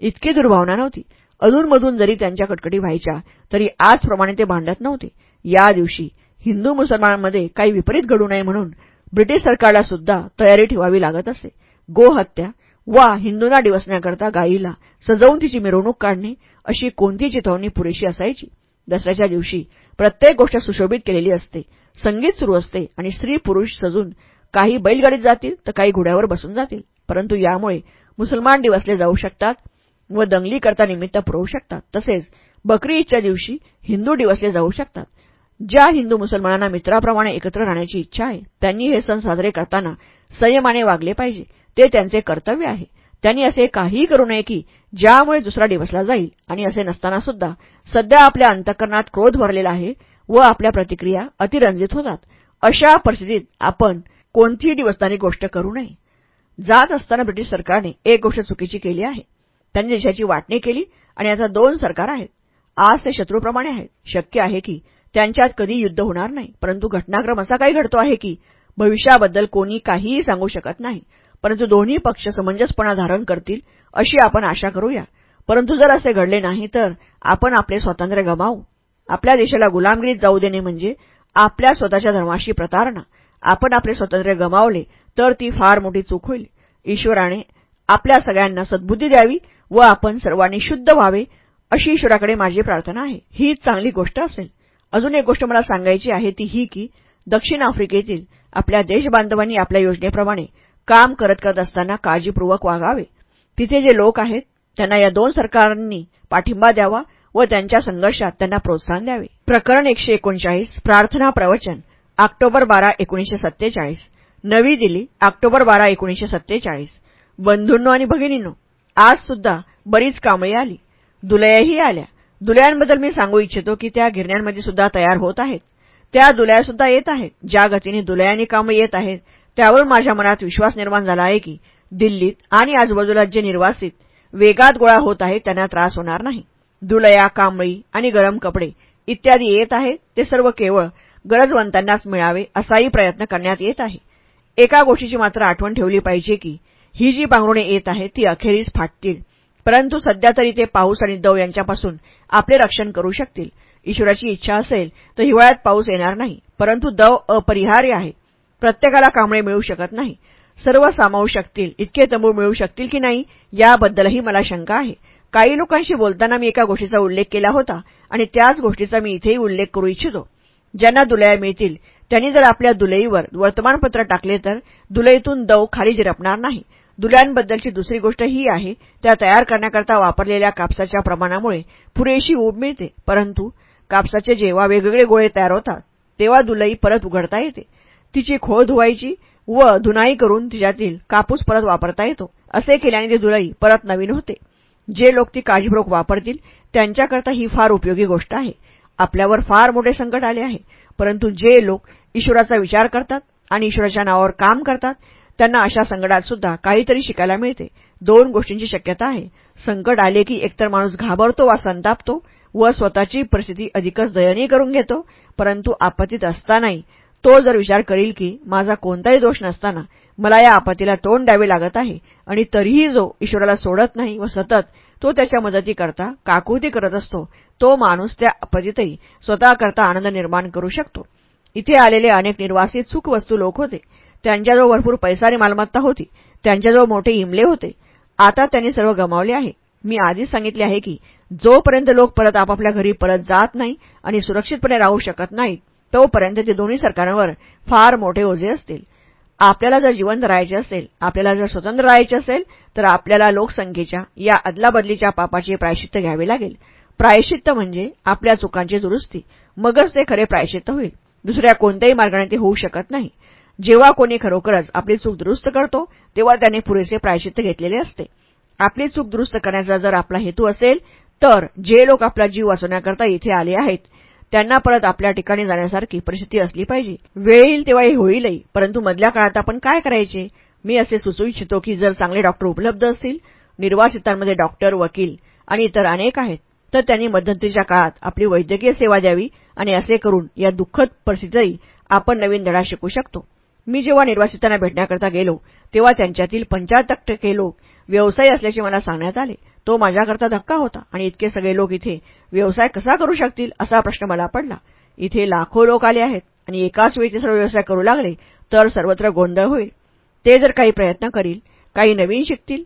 इतकी दुर्भावना नव्हती. अधूनमधून जरी त्यांच्या कटकटी व्हायच्या तरी आजप्रमाणे ते भांडत नव्हते. या दिवशी हिंदू मुसलमानांमध्ये काही विपरीत घडू नये म्हणून ब्रिटिश सरकारला सुद्धा तयारी ठेवावी लागत असे. गोहत्या वा हिंदूंना डिवसण्याकरता गायीला सजवून तिची मिरवणूक काढणे अशी कोणती चिथवणी पुरेशी असायची? दसऱ्याच्या दिवशी प्रत्येक गोष्ट सुशोभित केलेली असते. संगीत सुरू असते आणि स्त्री पुरुष सजून काही बैलगाडीत जातील तर काही घोड्यावर बसून जातील. परंतु यामुळे मुसलमान डिवसले जाऊ शकतात व दंगली करता निमित्त पुरवू शकतात. तसेच बकरी ईदच्या दिवशी हिंदू दिवसले जाऊ शकतात. ज्या हिंदू मुसलमानांना मित्राप्रमाणे एकत्र राहण्याची इच्छा आहे त्यांनी हे सण साजरे करताना संयमाने वागले पाहिजे. ते त्यांचे कर्तव्य आहे. त्यांनी असे काहीही करू नये की ज्यामुळे दुसरा दिवसला जाईल आणि असे नसताना सुद्धा सध्या आपल्या अंतकरणात क्रोध भरलेला आहे व आपल्या प्रतिक्रिया अतिरंजित होतात. अशा परिस्थितीत आपण कोणतीही दिवसदानी गोष्ट करू नये. जात असताना ब्रिटिश सरकारने एक गोष्ट चुकीची केली आहे. त्यांनी देशाची वाटणी केली आणि आता दोन सरकार आहेत. आज ते शत्रूप्रमाणे आहेत. शक्य आहे की त्यांच्यात कधी युद्ध होणार नाही. परंतु घटनाक्रम असा काही घडतो आहे की भविष्याबद्दल कोणी काहीही सांगू शकत नाही. परंतु दोन्ही पक्ष समंजसपणा धारण करतील अशी आपण आशा करूया. परंतु जर असे घडले नाही तर आपण आपले स्वातंत्र्य गमावू. आपल्या देशाला गुलामगिरीत जाऊ देणे म्हणजे आपल्या स्वतःच्या धर्माशी प्रतारणा. आपण आपले स्वातंत्र्य गमावले तर ती फार मोठी चूक होईल. ईश्वराने आपल्या सगळ्यांना सद्बुद्धी द्यावी व आपण सर्वांनी शुद्ध व्हावे अशी ईश्वराकडे माझी प्रार्थना आहे. ही चांगली गोष्ट असेल. अजून एक गोष्ट मला सांगायची आहे ती ही की दक्षिण आफ्रिकेतील आपल्या देशबांधवांनी आपल्या योजनेप्रमाणे काम करत करत असताना काळजीपूर्वक वागावे. तिथे जे लोक आहेत त्यांना या दोन सरकारांनी पाठिंबा द्यावा व त्यांच्या संघर्षात त्यांना प्रोत्साहन द्यावे. प्रकरण एकशे एकोणचाळीस प्रार्थना प्रवचन ऑक्टोबर बारा एकोणीसशे सत्तेचाळीस. नवी दिल्ली ऑक्टोबर बारा एकोणीशे सत्तेचाळीस. बंधूंनो आणि भगिनींनो आज सुद्धा बरीच कामंही आली दुलयाही आल्या. दुलयांबद्दल मी सांगू इच्छितो की त्या गिरण्यांमध्ये सुद्धा तयार होत आहेत. त्या दुलयासुद्धा येत आहेत. ज्या गतीने दुलयानी कामं येत आहेत त्यावरून माझ्या मनात विश्वास निर्माण झाला आहे की दिल्लीत आणि आजूबाजूला जे निर्वासित वेगात गोळा होत आहेत त्यांना त्रास होणार नाही. दुलया कांबळी आणि गरम कपडे इत्यादी येत आहेत. ते सर्व केवळ गरजवंतांनाच मिळावे असाही प्रयत्न करण्यात येत आहे. एका गोष्टीची मात्र आठवण ठेवली पाहिजे की ही जी पांघरुणे येत आहेत ती अखेरीस फाटतील. परंतु सध्या तरी ते पाऊस आणि दव यांच्यापासून आपले रक्षण करू शकतील. ईश्वराची इच्छा असेल तर हिवाळ्यात पाऊस येणार नाही. परंतु दव अपरिहार्य आहे. प्रत्येकाला कांबळे मिळू शकत नाही. सर्व सामावू शकतील. इतके तंबू मिळू शकतील की नाही याबद्दलही मला शंका आहे. काही लोकांशी बोलताना मी एका गोष्टीचा उल्लेख केला होता आणि त्याच गोष्टीचा मी इथेही उल्लेख करू इच्छितो. ज्यांना दुलया मिळतील त्यांनी जर आपल्या दुलईवर वर्तमानपत्र टाकले तर दुलईतून दव खाली जिरपणार नाही. दुल्यांबद्दलची दुसरी गोष्ट ही आहे त्या तयार करण्याकरता वापरलेल्या कापसाच्या प्रमाणामुळे पुरेशी ऊब मिळते. परंतु कापसाचे जेव्हा वेगवेगळे गोळे तयार होतात तेव्हा दुलई परत उघडता येते. तिची खोळ धुवायची व धुनाई करून तिच्यातील कापूस परत वापरता येतो. असे केल्याने ती दुलई परत नवीन होते. जे लोक ती काळजीपूर्वक वापरतील त्यांच्याकरता ही फार उपयोगी गोष्ट आहे. आपल्यावर फार मोठे संकट आले आहे. परंतु जे लोक ईश्वराचा विचार करतात आणि ईश्वराच्या नावावर काम करतात त्यांना अशा संकटात सुद्धा काहीतरी शिकायला मिळते. दोन गोष्टींची शक्यता आहे. संकट आले की एकतर माणूस घाबरतो वा संतापतो व स्वतःची परिस्थिती अधिकच दयनीय करून घेतो परंतु आपत्तीत असतानाही तो जर विचार करील की माझा कोणताही दोष नसताना मला या आपत्तीला तोंड द्यावे लागत आहे आणि तरीही जो ईश्वराला सोडत नाही व सतत तो त्याच्या मदतीकरता काकुती करत असतो तो माणूस त्या आपत्तीतही स्वतःकरता आनंद निर्माण करू शकतो. इथे आलेले अनेक निर्वासित सुखवस्तू लोक होते. त्यांच्याजवळ भरपूर पैसा आणि मालमत्ता होती. त्यांच्याजवळ मोठे इमले होते. आता त्यांनी सर्व गमावले आहे. मी आधीच सांगितले आहे की जोपर्यंत लोक परत आपापल्या घरी परत जात नाही आणि सुरक्षितपणे राहू शकत नाहीत तोपर्यंत ते दोन्ही सरकारांवर फार मोठे ओझे असतील. आपल्याला जर जिवंत राहायचे असेल आपल्याला जर स्वतंत्र राहायचे असेल तर आपल्याला लोकसंख्येच्या या अदलाबदलीच्या पापाचे प्रायश्चित्त घ्यावे लागेल. प्रायश्चित्त म्हणजे आपल्या चुकांची दुरुस्ती. मगच ते खरे प्रायश्चित्त होईल. दुसऱ्या कोणत्याही मार्गाने ते होऊ शकत नाही. जेव्हा कोणी खरोखरच आपली चूक दुरुस्त करतो तेव्हा त्याने पुरेसे प्रायचित्त घेतलेले असते. आपली चूक दुरुस्त करण्याचा जर आपला हेतू असेल तर जे लोक आपला जीव वाचवण्याकरता इथे आले आहेत त्यांना परत आपल्या ठिकाणी जाण्यासारखी परिस्थिती असली पाहिजे. वेळ येईल तेव्हा हे होईलही परंतु मधल्या काळात आपण काय करायचे? मी असे सुचवू इच्छितो की जर चांगले डॉक्टर उपलब्ध असतील निर्वासितांमध्ये डॉक्टर वकील आणि इतर अनेक आहेत तर त्यांनी मध्यंतरीच्या काळात आपली वैद्यकीय सेवा द्यावी आणि असे करून या दुःखद परिस्थितीतही आपण नवीन धडा शिकू शकतो. मी जेव्हा निर्वासितांना भेटण्याकरता गेलो तेव्हा त्यांच्यातील पंचाहत्तर टक्के लोक व्यवसाय असल्याचे मला सांगण्यात आले. तो माझ्याकरता धक्का होता आणि इतके सगळे लोक इथे व्यवसाय कसा करू शकतील असा प्रश्न मला पडला. इथे लाखो लोक आले आहेत आणि एकाच वेळी ते सर्व व्यवसाय करू लागले तर सर्वत्र गोंधळ होईल. ते जर काही प्रयत्न करील काही नवीन शिकतील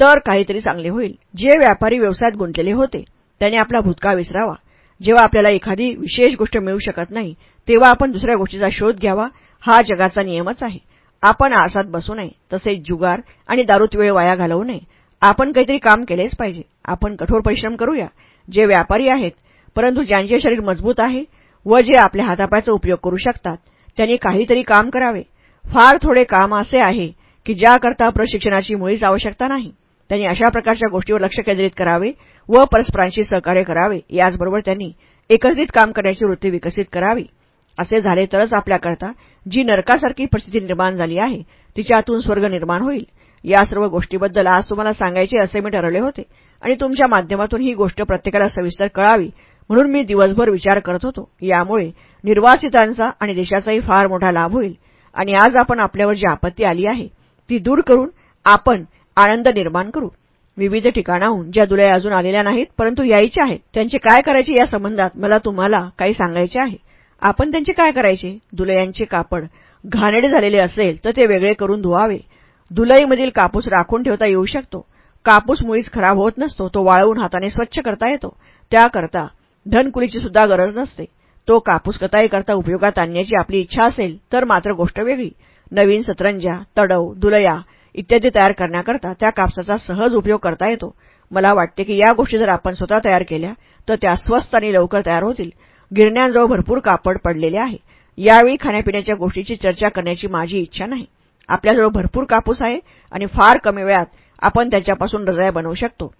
तर काहीतरी चांगले होईल. जे व्यापारी व्यवसायात गुंतलेले होते त्याने आपला भूतकाळ विसरावा. जेव्हा आपल्याला एखादी विशेष गोष्ट मिळू शकत नाही तेव्हा आपण दुसऱ्या गोष्टीचा शोध घ्यावा हा जगाचा नियमच आहे. आपण आळसात बसू नये तसेच जुगार आणि दारूत वेळ वाया घालवू नये. आपण काहीतरी काम केलेच पाहिजे. आपण कठोर परिश्रम करूया. जे व्यापारी आहेत परंतु ज्यांचे शरीर मजबूत आहे व जे आपल्या हातापायचा उपयोग करू शकतात त्यांनी काहीतरी काम करावे. फार थोडे काम असे आहे की ज्याकरता प्रशिक्षणाची मुळीच आवश्यकता नाही. त्यांनी अशा प्रकारच्या गोष्टीवर लक्ष केंद्रित करावे व परस्परांशी सहकार्य करावे. याचबरोबर त्यांनी एकत्रित काम करण्याची वृत्ती विकसित करावी. असे झाले तरच आपल्याकरता जी नरकासारखी परिस्थिती निर्माण झाली आहे तिच्यातून स्वर्ग निर्माण होईल. या सर्व गोष्टीबद्दल आज तुम्हाला सांगायचे असे मी ठरवले होते आणि तुमच्या माध्यमातून ही गोष्ट प्रत्येकाला सविस्तर कळावी म्हणून मी दिवसभर विचार करत होतो. यामुळे निर्वासितांचा आणि देशाचाही फार मोठा लाभ होईल आणि आज आपण आपल्यावर जी आपत्ती आली आहे ती दूर करून आपण आनंद निर्माण करू. विविध ठिकाणाहून ज्या दुलया अजून आलेल्या नाहीत परंतु यायच्या आहेत त्यांचे काय करायचे या संबंधात मला तुम्हाला काही सांगायचे आहे. आपण त्यांचे काय करायचे? दुलयांचे कापड घाणेडे झालेले असेल तर ते वेगळे करून धुवावे. दुलईमधील कापूस राखून ठेवता येऊ शकतो. कापूस मुळीच खराब होत नसतो तो वाळवून हाताने स्वच्छ करता येतो. त्याकरता धनकुलीची सुद्धा गरज नसते. तो कापूस कताईकरता उपयोगात आणण्याची आपली इच्छा असेल तर मात्र गोष्ट वेगळी. नवीन सतरंजा तडव दुलया इत्यादी तयार करण्याकरता त्या कापसाचा सहज उपयोग करता येतो. मला वाटते की या गोष्टी जर आपण स्वतः तयार केल्या तर त्या स्वस्त आणि लवकर तयार होतील. गिरण्यांजवळ भरपूर कापड पडलेले आहे. यावेळी खाण्यापिण्याच्या गोष्टीची चर्चा करण्याची माझी इच्छा नाही. आपल्याजवळ भरपूर कापूस आहे आणि फार कमी वेळात आपण त्याच्यापासून रजाया बनवू शकतो.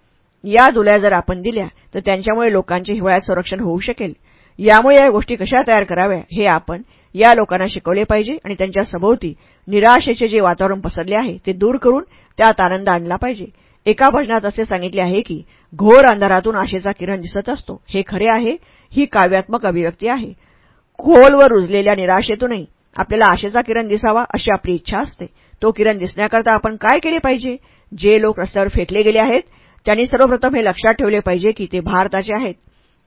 या दुल्या जर आपण दिल्या तर त्यांच्यामुळे लोकांचे हिवाळ्यात संरक्षण होऊ शकेल. यामुळे या गोष्टी कशा तयार कराव्या हे आपण या लोकांना शिकवले पाहिजे आणि त्यांच्या सभोवती निराशेचे जे वातावरण पसरले आहे ते दूर करून त्यात आनंद आणला पाहिजे. एका भजनात असे सांगितले आहे की घोर अंधारातून आशेचा किरण दिसत असतो. हे खरे आहे ही काव्यात्मक अभिव्यक्ती आहे. खोलवर रुजलेल्या निराशेतूनही आपल्याला आशेचा किरण दिसावा अशी आपली इच्छा असते. तो किरण दिसण्याकरता आपण काय केले पाहिजे? जे लोक रस्त्यावर फेकले गेले आहेत त्यांनी सर्वप्रथम हे लक्षात ठेवले पाहिजे की ते भारताचे आहेत.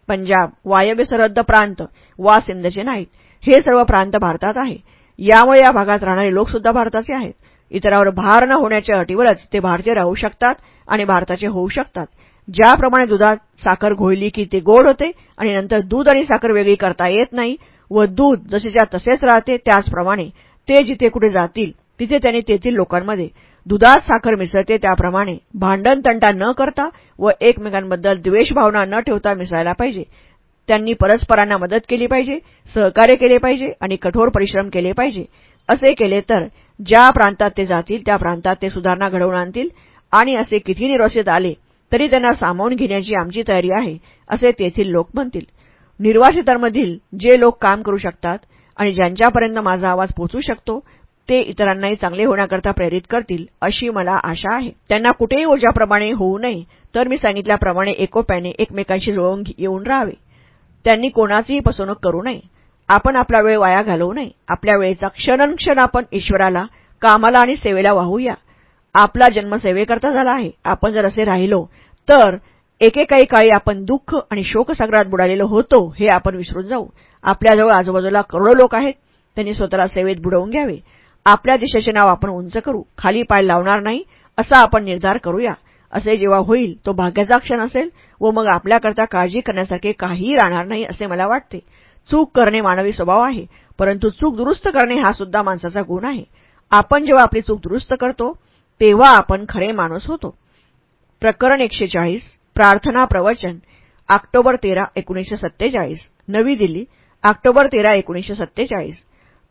पंजाब वायव्य सरहद्द प्रांत वा सिंधचे नाहीत. हे सर्व प्रांत भारतात आहे. यामुळे या भागात राहणारे लोकसुद्धा भारताचे आहेत. इतरावर भार न होण्याच्या अटीवरच ते भारतीय राहू शकतात. आणि भारताचे होऊ शकतात. ज्याप्रमाणे दुधात साखर घोळली की ते गोड होते आणि नंतर दूध आणि साखर वेगळी करता येत नाही व दूध जसेच्या तसेच राहते त्याचप्रमाणे ते जिथे कुठे जातील तिथे त्यांनी तेथील लोकांमध्ये दुधात साखर मिसळते त्याप्रमाणे भांडण तंटा न करता व एकमेकांबद्दल द्वेषभावना न ठेवता मिसळायला पाहिजे. त्यांनी परस्परांना मदत केली पाहिजे सहकार्य केले पाहिजे आणि कठोर परिश्रम केले पाहिजे. असे केले तर ज्या प्रांतात ते जातील त्या प्रांतात ते सुधारणा घडवून आणतील आणि असे किती निर्वासित आले तरी त्यांना सामावून घेण्याची आमची तयारी आहे असे तेथील लोक म्हणतील. निर्वासितांमधील जे लोक काम करू शकतात आणि ज्यांच्यापर्यंत माझा आवाज पोचू शकतो ते इतरांनाही चांगले होण्याकरता प्रेरित करतील अशी मला आशा आहे. त्यांना कुठेही ओझ्याप्रमाणे होऊ नये तर मी सांगितल्याप्रमाणे एकोप्याने एकमेकांशी जुळवून येऊन राहावे. त्यांनी कोणाचीही फसवणूक करू नये. आपण आपला वेळ वाया घालवू नये. आपल्या वेळेचा क्षणनक्षण आपण ईश्वराला कामाला आणि सेवेला वाहूया. आपला जन्म सेवेकरता झाला आहे. आपण जर असे राहिलो तर एकेकाही काळी आपण दुःख आणि शोकसागरात बुडालेलो होतो हे आपण विसरून जाऊ. आपल्याजवळ आजूबाजूला करोडो लोक आहेत. त्यांनी स्वतःला सेवेत बुडवून घ्यावे. आपल्या देशाचे नाव आपण उंच करू. खाली पाय लावणार नाही असा आपण निर्धार करूया. असे जेव्हा होईल तो भाग्याचा क्षण असेल व मग आपल्याकरता काळजी करण्यासारखे काहीही राहणार नाही असे मला वाटते. चूक करणे मानवी स्वभाव आहे परंतु चूक दुरुस्त करणे हा सुद्धा माणसाचा गुण आहे. आपण जेव्हा आपली चूक दुरुस्त करतो तेव्हा आपण खरे माणूस होतो. प्रकरण एकशे चाळीस प्रार्थना प्रवचन ऑक्टोबर तेरा एकोणीसशे सत्तेचाळीस नवी दिल्ली ऑक्टोबर तेरा एकोणीसशे सत्तेचाळीस.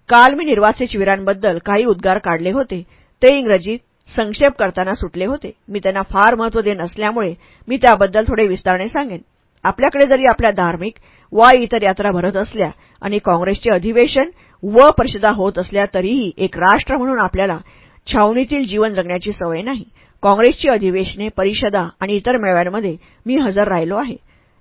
काल मी निर्वासित शिबिरांबद्दल काही उद्गार काढले होते. ते इंग्रजीत संक्षेप करताना सुटले होते. मी त्यांना फार महत्त्व देत नसल्यामुळे मी त्याबद्दल थोडे विस्तारणे सांगेन. आपल्याकडे जरी आपल्या धार्मिक वा इतर यात्रा भरत असल्या आणि काँग्रेसचे अधिवेशन व परिषदा होत असल्या तरीही एक राष्ट्र म्हणून आपल्याला छावणीतील जीवन जगण्याची सवय नाही. काँग्रेसची अधिवेशने परिषदा आणि इतर मेळाव्यांमध्ये मी हजर राहिलो आहे.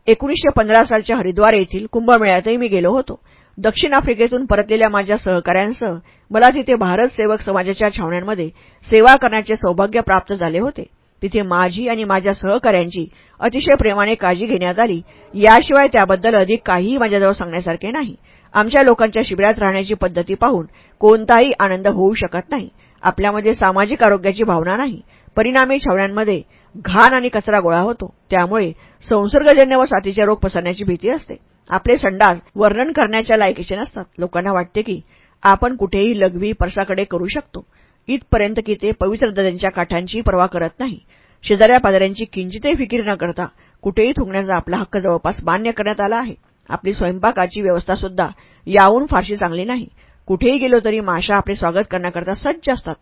एकोणीसशे पंधरा सालच्या हरिद्वार येथील कुंभमेळ्यातही मी गेलो होतो. दक्षिण आफ्रिकेतून परतलेल्या माझ्या सहकाऱ्यांसह मला तिथे भारत सेवक समाजाच्या छावण्यांमध्ये सेवा करण्याचे सौभाग्य प्राप्त झाले होते. तिथे माझी आणि माझ्या सहकाऱ्यांची अतिशय प्रेमाने काळजी घेण्यात आली. याशिवाय त्याबद्दल अधिक काहीही माझ्याजवळ सांगण्यासारखे नाही. आमच्या लोकांच्या शिबिरात राहण्याची पद्धती पाहून कोणताही आनंद होऊ शकत नाही. आपल्यामध्ये सामाजिक आरोग्याची भावना नाही. परिणामी छावण्यांमध्ये घाण आणि कचरा गोळा होतो. त्यामुळे संसर्गजन्य व साथीचे रोग पसरण्याची भीती असते. आपले संडास वर्णन करण्याच्या लायकीचे नसतात. लोकांना वाटते की आपण कुठेही लघवी परसाकडे करू शकतो. इथपर्यंत की ते पवित्र दद्यांच्या काठांची पर्वा करत नाही. शेजाऱ्या पाजाऱ्यांची किंचितही फिकीर न करता कुठेही थुंकण्याचा आपला हक्क जवळपास मान्य करण्यात आला आहे. आपली स्वयंपाकाची व्यवस्थासुद्धा याहून फारशी चांगली नाही. कुठेही गेलो तरी माशा आपले स्वागत करण्याकरता सज्ज असतात.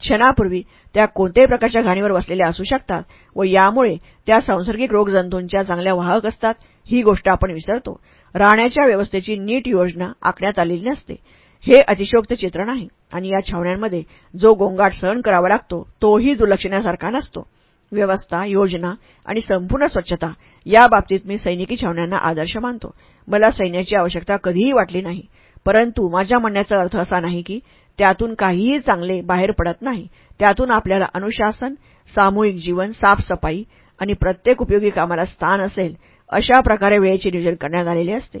क्षणापूर्वी त्या कोणत्याही प्रकारच्या घाणीवर बसलेल्या असू शकतात व यामुळे त्या सांसर्गिक रोगजंतूंच्या चांगल्या वाहक असतात ही गोष्ट आपण विसरतो. राहण्याच्या व्यवस्थेची नीट योजना आखण्यात आलेली नसते. हे अतिशोक्त चित्र नाही आणि या छावण्यांमध्ये जो गोंगाट सहन करावा लागतो तोही दुर्लक्षण्यासारखा नसतो. व्यवस्था योजना आणि संपूर्ण स्वच्छता या बाबतीत मी सैनिकी छावण्यांना आदर्श मानतो. मला सैन्याची आवश्यकता कधीही वाटली नाही. परंतु माझ्या म्हणण्याचा अर्थ असा नाही की त्यातून काहीही चांगले बाहेर पडत नाही. त्यातून आपल्याला अनुशासन सामूहिक जीवन साफसफाई आणि प्रत्येक उपयोगी कामाला स्थान असेल अशा प्रकारे वेळेचे नियोजन करण्यात आलेले असते.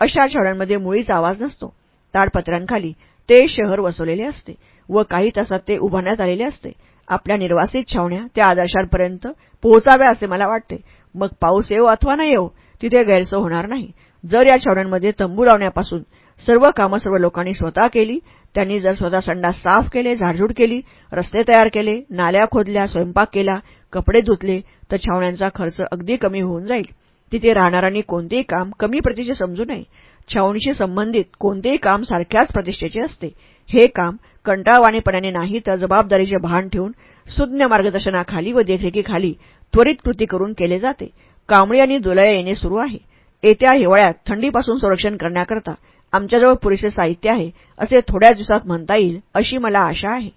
अशा छावण्यांमध्ये मुळीच आवाज नसतो. ताडपत्रांखाली ते शहर वसवलेले असते व काही तासात ते उभारण्यात आलेले असते. आपल्या निर्वासित छावण्या त्या आदर्शांपर्यंत पोहोचाव्या असे मला वाटते. मग पाऊस येवो अथवा न येवो तिथे गैरसोय होणार नाही. जर या छावण्यांमध्ये तंबू लावण्यापासून सर्व कामं सर्व लोकांनी स्वतः केली. त्यांनी जर स्वतः संडास साफ केले झाडझूड केली रस्ते तयार केले नाल्या खोदल्या स्वयंपाक केला कपडे धुतले तर छावण्यांचा खर्च अगदी कमी होऊन जाईल. तिथे राहणाऱ्यांनी कोणतेही काम कमी प्रतीचे समजू नये. छावणीशी संबंधित कोणतेही काम सारख्याच प्रतिष्ठेचे असते. हे काम कंटाळवाणीपणाने नाही तर जबाबदारीचे भान ठेवून सुज्ञ मार्गदर्शनाखाली व देखरेखीखाली त्वरित कृती करून केले जाते. कांबळी आणि दुलया येणे सुरू आहे. येत्या हिवाळ्यात थंडीपासून संरक्षण करण्याकरता आमच्याजवळ पुरेसे साहित्य आहे असे थोड्याच दिवसात म्हणता येईल अशी मला आशा आहे.